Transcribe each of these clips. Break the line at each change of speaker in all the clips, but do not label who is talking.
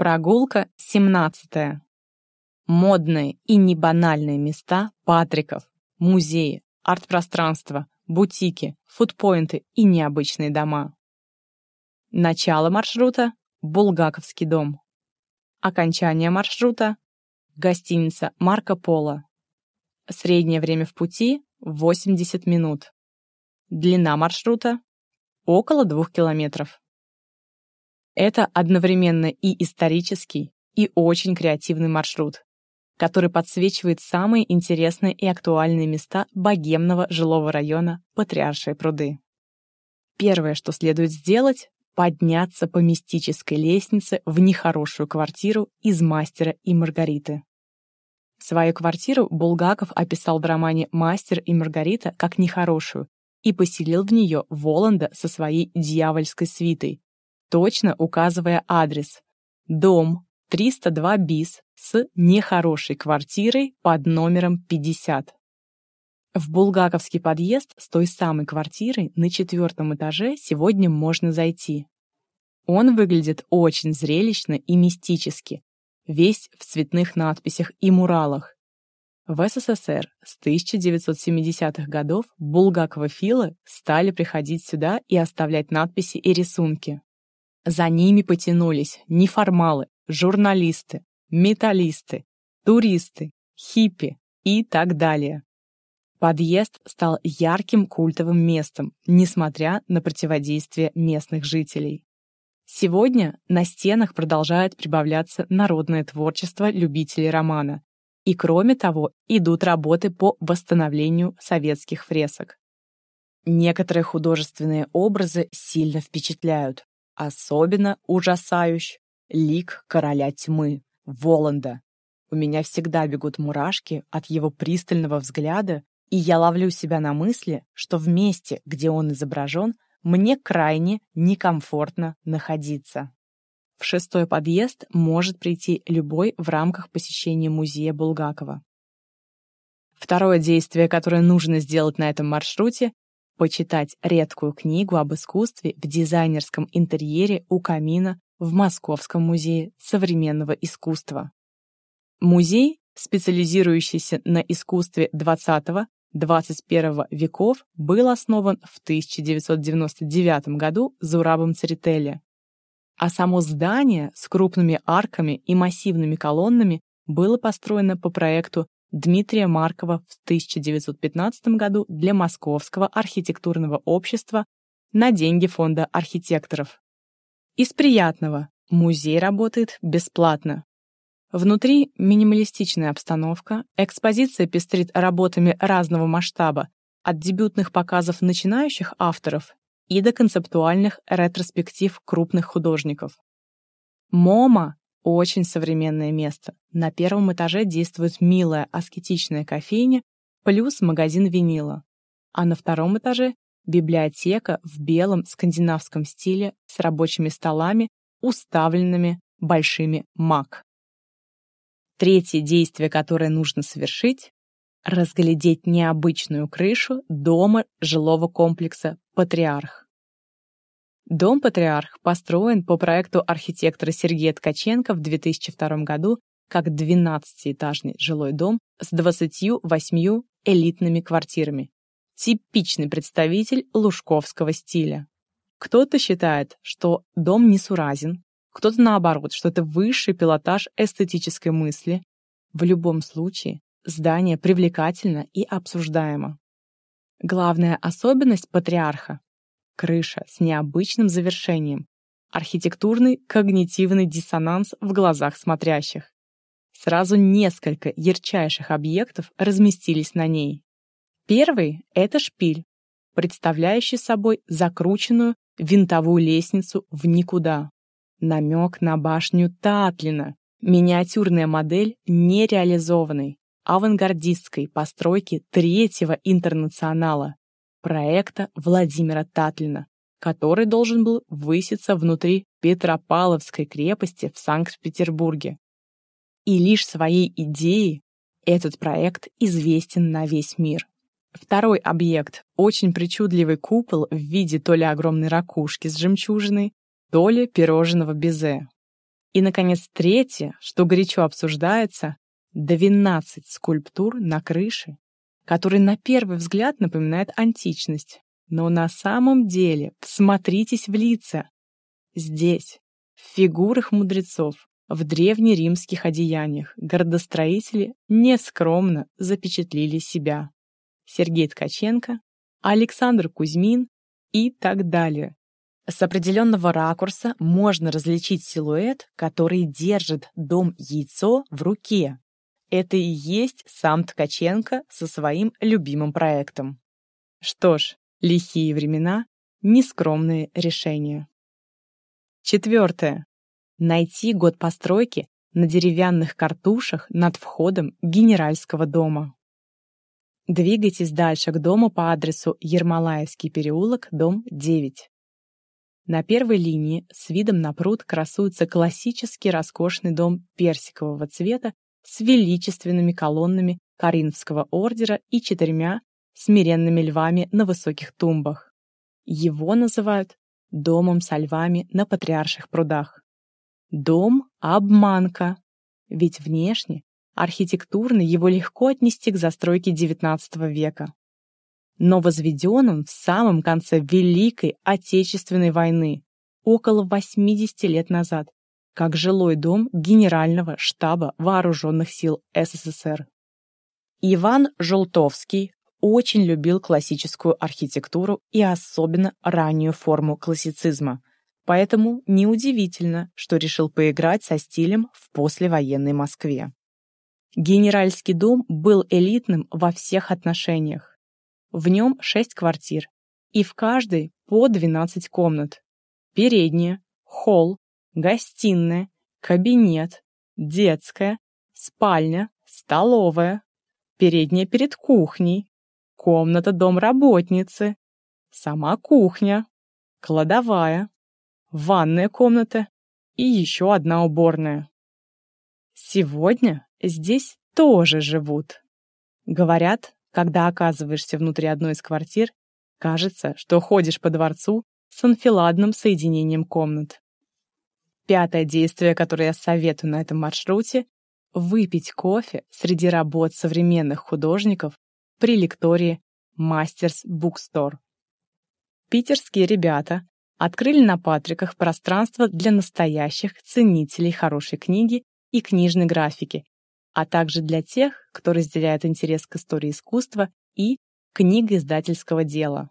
Прогулка 17. Модные и небанальные места Патриков, музеи, арт-пространства, бутики, фудпоинты и необычные дома. Начало маршрута – Булгаковский дом. Окончание маршрута – гостиница Марко Поло. Среднее время в пути – 80 минут. Длина маршрута – около 2 километров. Это одновременно и исторический, и очень креативный маршрут, который подсвечивает самые интересные и актуальные места богемного жилого района Патриаршие пруды. Первое, что следует сделать, подняться по мистической лестнице в нехорошую квартиру из «Мастера и Маргариты». Свою квартиру Булгаков описал в романе «Мастер и Маргарита» как нехорошую и поселил в нее Воланда со своей дьявольской свитой, точно указывая адрес. Дом 302 БИС с нехорошей квартирой под номером 50. В Булгаковский подъезд с той самой квартирой на четвертом этаже сегодня можно зайти. Он выглядит очень зрелищно и мистически, весь в цветных надписях и муралах. В СССР с 1970-х годов булгаковофилы стали приходить сюда и оставлять надписи и рисунки. За ними потянулись неформалы, журналисты, металлисты, туристы, хиппи и так далее. Подъезд стал ярким культовым местом, несмотря на противодействие местных жителей. Сегодня на стенах продолжает прибавляться народное творчество любителей романа. И кроме того, идут работы по восстановлению советских фресок. Некоторые художественные образы сильно впечатляют. Особенно ужасающ лик короля тьмы, Воланда. У меня всегда бегут мурашки от его пристального взгляда, и я ловлю себя на мысли, что в месте, где он изображен, мне крайне некомфортно находиться. В шестой подъезд может прийти любой в рамках посещения музея Булгакова. Второе действие, которое нужно сделать на этом маршруте, почитать редкую книгу об искусстве в дизайнерском интерьере у камина в Московском музее современного искусства. Музей, специализирующийся на искусстве XX-XXI веков, был основан в 1999 году Зурабом Церетели. А само здание с крупными арками и массивными колоннами было построено по проекту Дмитрия Маркова в 1915 году для Московского архитектурного общества на деньги фонда архитекторов. Из приятного музей работает бесплатно. Внутри минималистичная обстановка, экспозиция пестрит работами разного масштаба, от дебютных показов начинающих авторов и до концептуальных ретроспектив крупных художников. МОМА очень современное место. На первом этаже действует милая аскетичная кофейня плюс магазин винила. А на втором этаже библиотека в белом скандинавском стиле с рабочими столами, уставленными большими мак. Третье действие, которое нужно совершить — разглядеть необычную крышу дома жилого комплекса «Патриарх». Дом «Патриарх» построен по проекту архитектора Сергея Ткаченко в 2002 году как 12-этажный жилой дом с 28 элитными квартирами. Типичный представитель лужковского стиля. Кто-то считает, что дом несуразен, кто-то наоборот, что это высший пилотаж эстетической мысли. В любом случае, здание привлекательно и обсуждаемо. Главная особенность патриарха крыша с необычным завершением, архитектурный когнитивный диссонанс в глазах смотрящих. Сразу несколько ярчайших объектов разместились на ней. Первый — это шпиль, представляющий собой закрученную винтовую лестницу в никуда. Намек на башню Татлина, миниатюрная модель нереализованной, авангардистской постройки третьего интернационала, проекта Владимира Татлина, который должен был выситься внутри Петропавловской крепости в Санкт-Петербурге. И лишь своей идеей этот проект известен на весь мир. Второй объект – очень причудливый купол в виде то ли огромной ракушки с жемчужиной, то ли пирожного безе. И, наконец, третье, что горячо обсуждается, 12 скульптур на крыше, которые на первый взгляд напоминают античность. Но на самом деле, всмотритесь в лица. Здесь, в фигурах мудрецов, в древнеримских одеяниях, городостроители нескромно запечатлили себя. Сергей Ткаченко, Александр Кузьмин и так далее. С определенного ракурса можно различить силуэт, который держит дом-яйцо в руке. Это и есть сам Ткаченко со своим любимым проектом. Что ж, лихие времена, нескромные решения. Четвертое. Найти год постройки на деревянных картушах над входом Генеральского дома. Двигайтесь дальше к дому по адресу Ермолаевский переулок, дом 9. На первой линии с видом на пруд красуется классический роскошный дом персикового цвета с величественными колоннами Каринфского ордера и четырьмя смиренными львами на высоких тумбах. Его называют домом со львами на Патриарших прудах. Дом – обманка, ведь внешне, архитектурно его легко отнести к застройке XIX века. Но возведен он в самом конце Великой Отечественной войны, около 80 лет назад, как жилой дом Генерального штаба Вооруженных сил СССР. Иван Желтовский очень любил классическую архитектуру и особенно раннюю форму классицизма, поэтому неудивительно, что решил поиграть со стилем в послевоенной Москве. Генеральский дом был элитным во всех отношениях. В нем шесть квартир, и в каждой по 12 комнат. Передняя, холл, гостиная, кабинет, детская, спальня, столовая, передняя перед кухней, комната домработницы, сама кухня, кладовая, ванная комната и еще одна уборная. Сегодня здесь тоже живут. Говорят, когда оказываешься внутри одной из квартир, кажется, что ходишь по дворцу с анфиладным соединением комнат. Пятое действие, которое я советую на этом маршруте – выпить кофе среди работ современных художников при лектории Мастерс Букстор. Питерские ребята открыли на Патриках пространство для настоящих ценителей хорошей книги и книжной графики, а также для тех, кто разделяет интерес к истории искусства и книгоиздательского дела.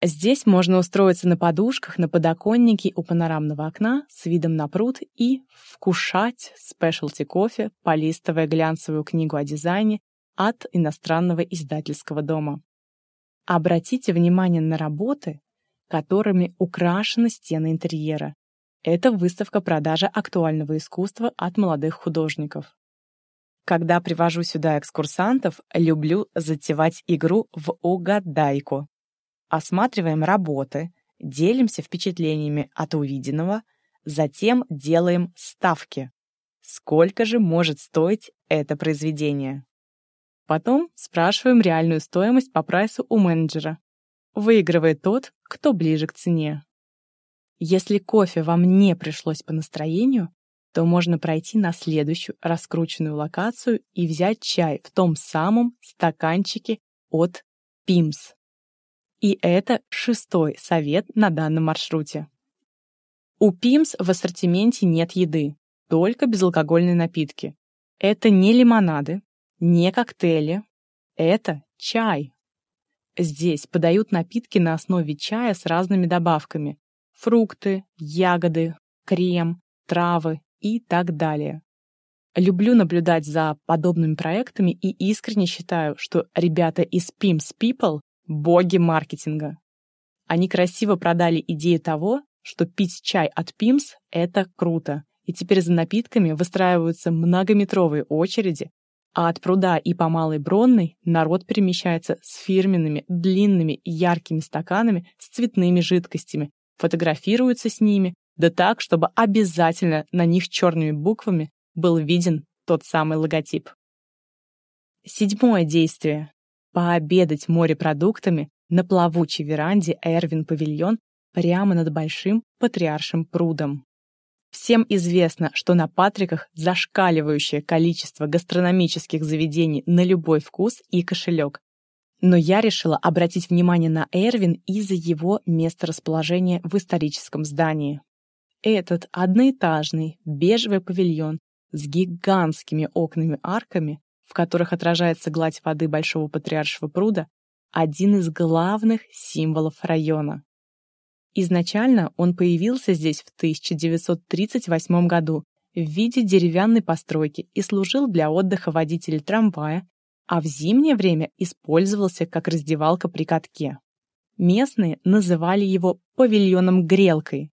Здесь можно устроиться на подушках на подоконнике у панорамного окна с видом на пруд и вкушать спешлти кофе, полистывая глянцевую книгу о дизайне от иностранного издательского дома. Обратите внимание на работы, которыми украшены стены интерьера. Это выставка-продажа актуального искусства от молодых художников. Когда привожу сюда экскурсантов, люблю затевать игру в угадайку. Осматриваем работы, делимся впечатлениями от увиденного, затем делаем ставки. Сколько же может стоить это произведение? Потом спрашиваем реальную стоимость по прайсу у менеджера. Выигрывает тот, кто ближе к цене. Если кофе вам не пришлось по настроению, то можно пройти на следующую раскрученную локацию и взять чай в том самом стаканчике от Пимс. И это шестой совет на данном маршруте. У Пимс в ассортименте нет еды, только безалкогольные напитки. Это не лимонады, не коктейли. Это чай. Здесь подают напитки на основе чая с разными добавками. Фрукты, ягоды, крем, травы и так далее. Люблю наблюдать за подобными проектами и искренне считаю, что ребята из Pims People – боги маркетинга. Они красиво продали идею того, что пить чай от Pims – это круто, и теперь за напитками выстраиваются многометровые очереди, а от пруда и по Малой Бронной народ перемещается с фирменными, длинными, яркими стаканами с цветными жидкостями, фотографируется с ними, да так, чтобы обязательно на них черными буквами был виден тот самый логотип. Седьмое действие. Пообедать морепродуктами на плавучей веранде Эрвин Павильон прямо над большим патриаршим прудом. Всем известно, что на Патриках зашкаливающее количество гастрономических заведений на любой вкус и кошелек. Но я решила обратить внимание на Эрвин из-за его месторасположения в историческом здании. Этот одноэтажный бежевый павильон с гигантскими окнами-арками, в которых отражается гладь воды Большого Патриаршего пруда, один из главных символов района. Изначально он появился здесь в 1938 году в виде деревянной постройки и служил для отдыха водителей трамвая, а в зимнее время использовался как раздевалка при катке. Местные называли его павильоном-грелкой.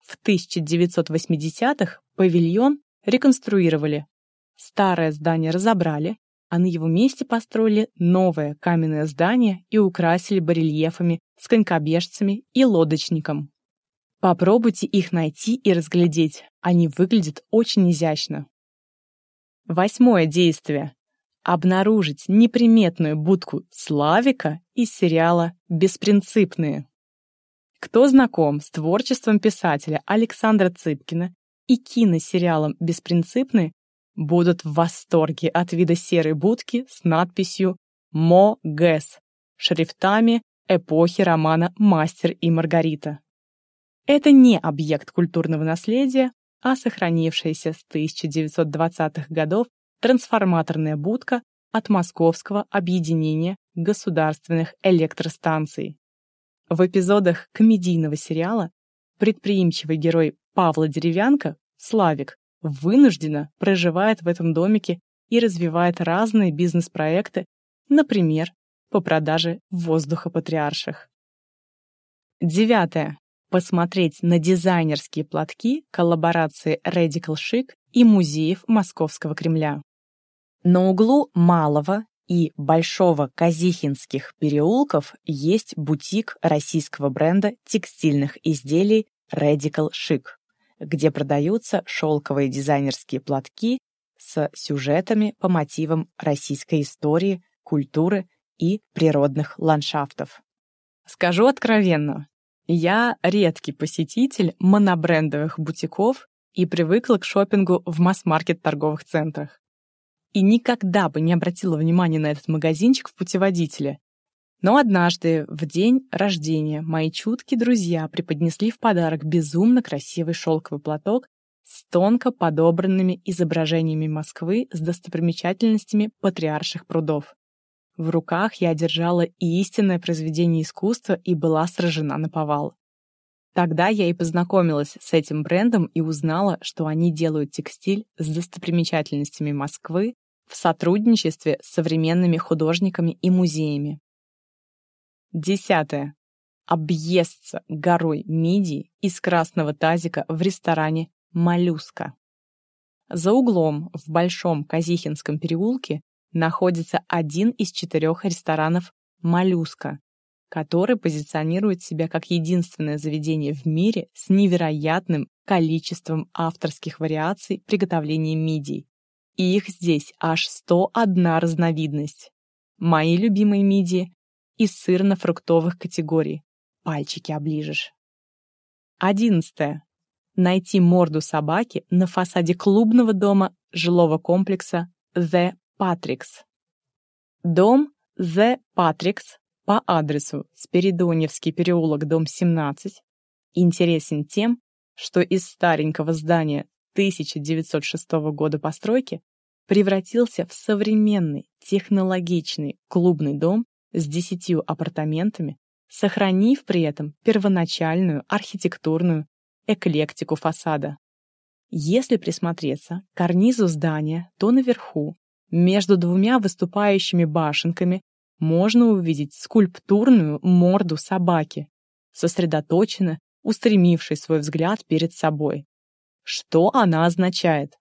В 1980-х павильон реконструировали. Старое здание разобрали, а на его месте построили новое каменное здание и украсили барельефами с конькобежцами и лодочником. Попробуйте их найти и разглядеть, они выглядят очень изящно. Восьмое действие. Обнаружить неприметную будку Славика из сериала «Беспринципные». Кто знаком с творчеством писателя Александра Цыпкина и киносериалом «Беспринципные», будут в восторге от вида серой будки с надписью «Мо Гэс» шрифтами эпохи романа «Мастер и Маргарита». Это не объект культурного наследия, а сохранившаяся с 1920-х годов трансформаторная будка от Московского объединения государственных электростанций. В эпизодах комедийного сериала предприимчивый герой Павла Деревянко, Славик, вынужденно проживает в этом домике и развивает разные бизнес-проекты, например, по продаже воздуха патриарших. Девятое. Посмотреть на дизайнерские платки коллаборации Radical Chic и музеев Московского Кремля. На углу Малого и Большого Казихинских переулков есть бутик российского бренда текстильных изделий Radical Chic где продаются шелковые дизайнерские платки с сюжетами по мотивам российской истории, культуры и природных ландшафтов. Скажу откровенно, я редкий посетитель монобрендовых бутиков и привыкла к шопингу в масс-маркет торговых центрах. И никогда бы не обратила внимания на этот магазинчик в путеводителе, но однажды, в день рождения, мои чуткие друзья преподнесли в подарок безумно красивый шелковый платок с тонко подобранными изображениями Москвы с достопримечательностями патриарших прудов. В руках я держала истинное произведение искусства и была сражена на повал. Тогда я и познакомилась с этим брендом и узнала, что они делают текстиль с достопримечательностями Москвы в сотрудничестве с современными художниками и музеями. Десятое. Объесться горой мидии из красного тазика в ресторане «Моллюска». За углом в Большом Казихинском переулке находится один из четырех ресторанов «Моллюска», который позиционирует себя как единственное заведение в мире с невероятным количеством авторских вариаций приготовления мидий. И их здесь аж 101 разновидность. Мои любимые мидии из сырно-фруктовых категорий. Пальчики оближешь. Одиннадцатое. Найти морду собаки на фасаде клубного дома жилого комплекса The Patricks. Дом The Patricks по адресу Спиридоневский переулок, дом 17, интересен тем, что из старенького здания 1906 года постройки превратился в современный технологичный клубный дом с десятью апартаментами, сохранив при этом первоначальную архитектурную эклектику фасада. Если присмотреться к карнизу здания, то наверху, между двумя выступающими башенками, можно увидеть скульптурную морду собаки, сосредоточенно устремившей свой взгляд перед собой. Что она означает?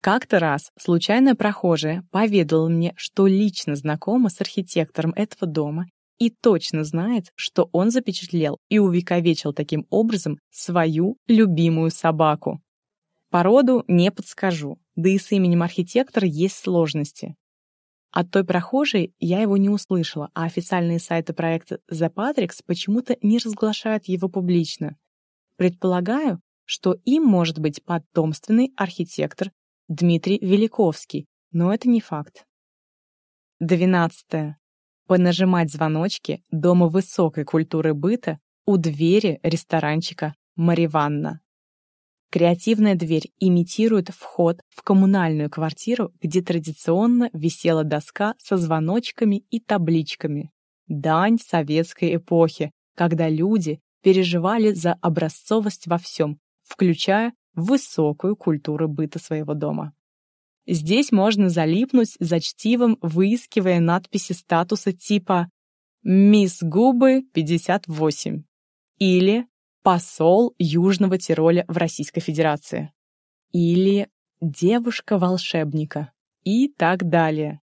Как-то раз случайная прохожая поведала мне, что лично знакома с архитектором этого дома и точно знает, что он запечатлел и увековечил таким образом свою любимую собаку. Породу не подскажу, да и с именем архитектора есть сложности. От той прохожей я его не услышала, а официальные сайты проекта The Patricks почему-то не разглашают его публично. Предполагаю, что им может быть потомственный архитектор Дмитрий Великовский, но это не факт. 12. Понажимать звоночки дома высокой культуры быта у двери ресторанчика Мариванна. Креативная дверь имитирует вход в коммунальную квартиру, где традиционно висела доска со звоночками и табличками. Дань советской эпохи, когда люди переживали за образцовость во всем, включая высокую культуру быта своего дома. Здесь можно залипнуть за чтивом, выискивая надписи статуса типа «Мисс Губы 58» или «Посол Южного Тироля в Российской Федерации» или «Девушка-волшебника» и так далее.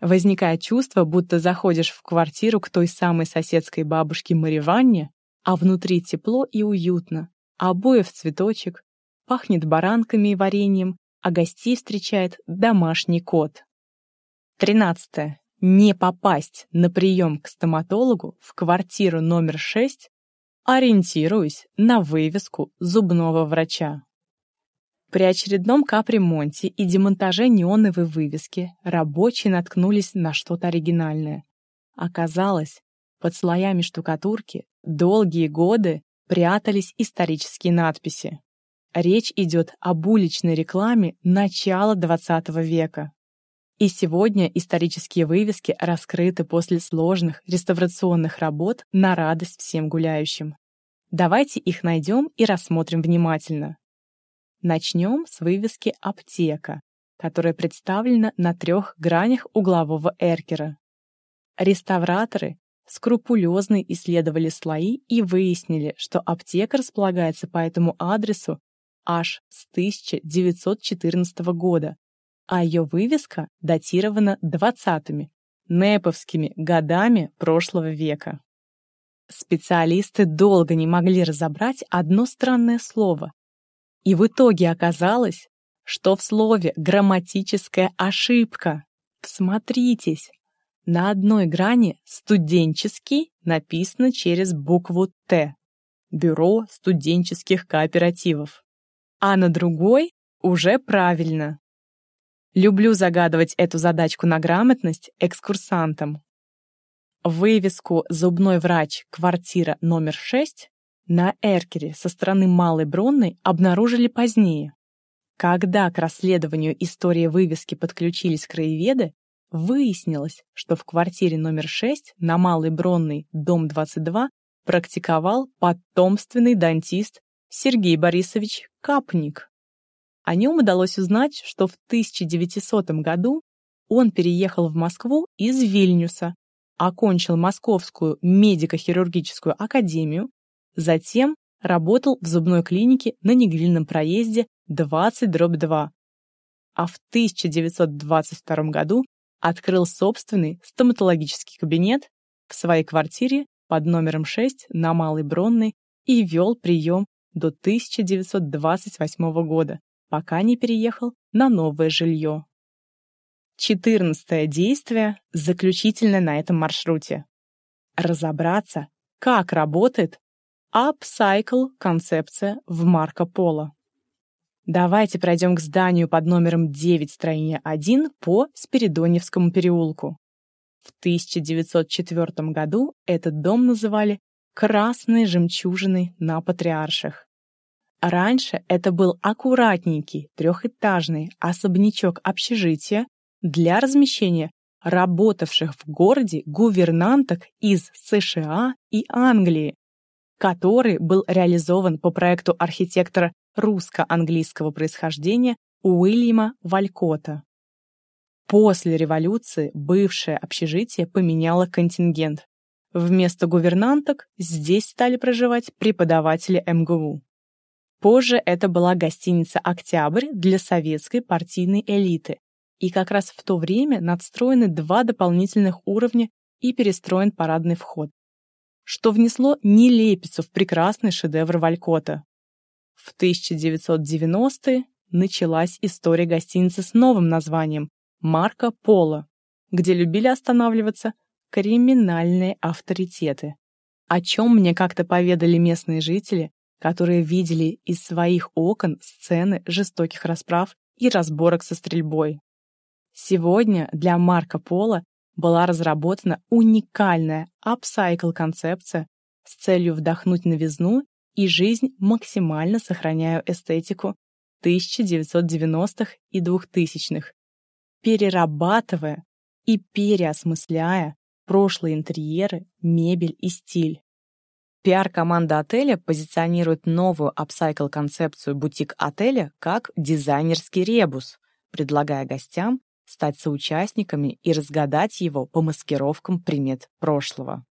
Возникает чувство, будто заходишь в квартиру к той самой соседской бабушке Мариванне, а внутри тепло и уютно, обои в цветочек, пахнет баранками и вареньем, а гостей встречает домашний кот. 13. Не попасть на прием к стоматологу в квартиру номер 6, ориентируясь на вывеску зубного врача. При очередном капремонте и демонтаже неоновой вывески рабочие наткнулись на что-то оригинальное. Оказалось, под слоями штукатурки долгие годы прятались исторические надписи. Речь идет об уличной рекламе начала XX века. И сегодня исторические вывески раскрыты после сложных реставрационных работ на радость всем гуляющим. Давайте их найдем и рассмотрим внимательно. Начнем с вывески «Аптека», которая представлена на трех гранях углового эркера. Реставраторы скрупулезно исследовали слои и выяснили, что аптека располагается по этому адресу аж с 1914 года, а ее вывеска датирована 20-ми, неповскими годами прошлого века. Специалисты долго не могли разобрать одно странное слово. И в итоге оказалось, что в слове грамматическая ошибка. Всмотритесь, на одной грани «студенческий» написано через букву «Т» – Бюро студенческих кооперативов а на другой уже правильно. Люблю загадывать эту задачку на грамотность экскурсантам. Вывеску «Зубной врач. Квартира номер 6» на Эркере со стороны Малой Бронной обнаружили позднее. Когда к расследованию истории вывески подключились краеведы, выяснилось, что в квартире номер 6 на Малой Бронной, дом 22, практиковал потомственный дантист Сергей Борисович Капник. О нем удалось узнать, что в 1900 году он переехал в Москву из Вильнюса, окончил Московскую медико-хирургическую академию, затем работал в зубной клинике на Негрильном проезде 20-2, а в 1922 году открыл собственный стоматологический кабинет в своей квартире под номером 6 на Малой Бронной и вел прием до 1928 года, пока не переехал на новое жилье. Четырнадцатое действие, заключительное на этом маршруте. Разобраться, как работает upcycle концепция в Марко Поло. Давайте пройдем к зданию под номером 9 строения 1 по Спиридоневскому переулку. В 1904 году этот дом называли красной жемчужиной на Патриарших. Раньше это был аккуратненький трехэтажный особнячок общежития для размещения работавших в городе гувернанток из США и Англии, который был реализован по проекту архитектора русско-английского происхождения Уильяма Валькота. После революции бывшее общежитие поменяло контингент. Вместо гувернанток здесь стали проживать преподаватели МГУ. Позже это была гостиница «Октябрь» для советской партийной элиты. И как раз в то время надстроены два дополнительных уровня и перестроен парадный вход, что внесло нелепицу в прекрасный шедевр Валькота. В 1990-е началась история гостиницы с новым названием «Марко Поло», где любили останавливаться криминальные авторитеты. О чем мне как-то поведали местные жители, которые видели из своих окон сцены жестоких расправ и разборок со стрельбой. Сегодня для Марко Поло была разработана уникальная апсайкл-концепция с целью вдохнуть новизну и жизнь, максимально сохраняя эстетику 1990-х и 2000-х, перерабатывая и переосмысляя прошлые интерьеры, мебель и стиль. Пиар-команда отеля позиционирует новую апсайкл-концепцию бутик-отеля как дизайнерский ребус, предлагая гостям стать соучастниками и разгадать его по маскировкам примет прошлого.